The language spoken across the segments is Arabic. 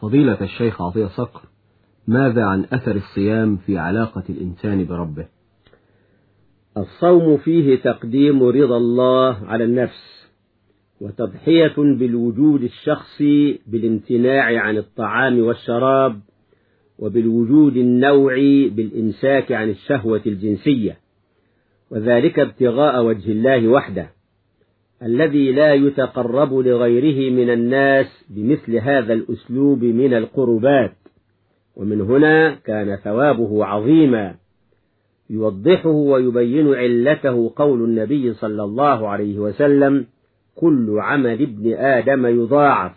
فضيلة الشيخ عطية صقر ماذا عن أثر الصيام في علاقة الإنسان بربه؟ الصوم فيه تقديم رضا الله على النفس وتضحية بالوجود الشخصي بالامتناع عن الطعام والشراب وبالوجود النوعي بالإمساك عن الشهوة الجنسية وذلك ابتغاء وجه الله وحده. الذي لا يتقرب لغيره من الناس بمثل هذا الأسلوب من القربات. ومن هنا كان ثوابه عظيما. يوضحه ويبين علته قول النبي صلى الله عليه وسلم كل عمل ابن آدم يضاعف.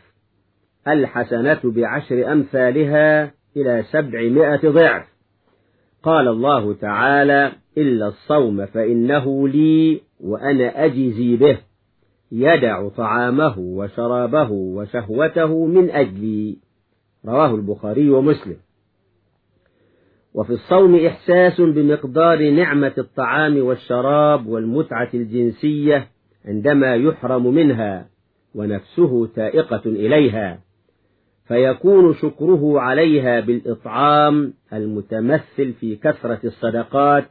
الحسنة بعشر أمثالها إلى سبعمائة ضعف. قال الله تعالى إلا الصوم فإنه لي وأنا أجزي به. يدع طعامه وشرابه وشهوته من أجلي رواه البخاري ومسلم. وفي الصوم إحساس بمقدار نعمة الطعام والشراب والمتعة الجنسية عندما يحرم منها ونفسه تائقة إليها فيكون شكره عليها بالإطعام المتمثل في كثرة الصدقات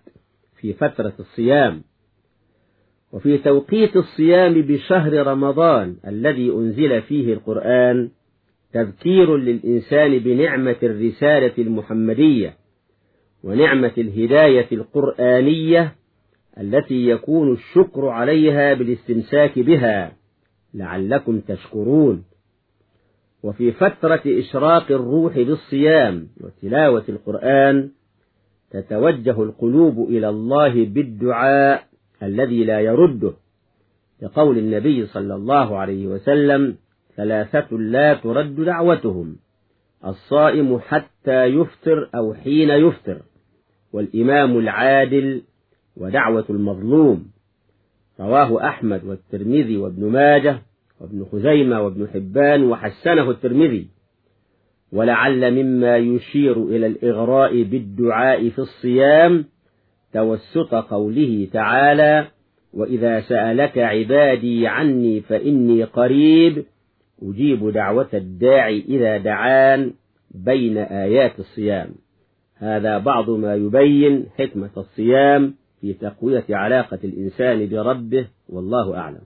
في فترة الصيام. وفي توقيت الصيام بشهر رمضان الذي أنزل فيه القرآن تذكير للإنسان بنعمة الرسالة المحمدية ونعمة الهداية القرآنية التي يكون الشكر عليها بالاستمساك بها لعلكم تشكرون. وفي فترة إشراق الروح بالصيام وتلاوة القرآن تتوجه القلوب إلى الله بالدعاء الذي لا يرده لقول النبي صلى الله عليه وسلم ثلاثة لا ترد دعوتهم الصائم حتى يفطر أو حين يفطر والإمام العادل ودعوة المظلوم. رواه أحمد والترمذي وابن ماجه وابن خزيمة وابن حبان وحسنه الترمذي. ولعل مما يشير إلى الإغراء بالدعاء في الصيام توسط قوله تعالى وإذا سألك عبادي عني فإني قريب أجيب دعوة الداعي إذا دعان بين آيات الصيام. هذا بعض ما يبين حكمة الصيام في تقوية علاقة الإنسان بربه والله أعلم.